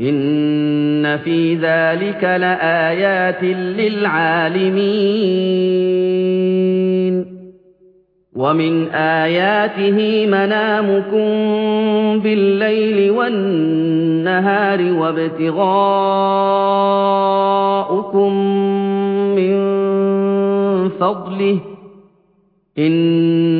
إِنَّ فِي ذَٰلِكَ لَآيَاتٍ لِّلْعَالِمِينَ وَمِنْ آيَاتِهِ مَنَامُكُم بِاللَّيْلِ وَالنَّهَارِ وَابْتِغَاؤُكُم مِّن فَضْلِهِ ۚ إِنَّ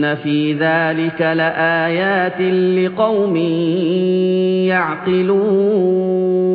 إِنَّ فِي ذَٰلِكَ لَآيَاتٍ لِّقَوْمٍ يَعْقِلُونَ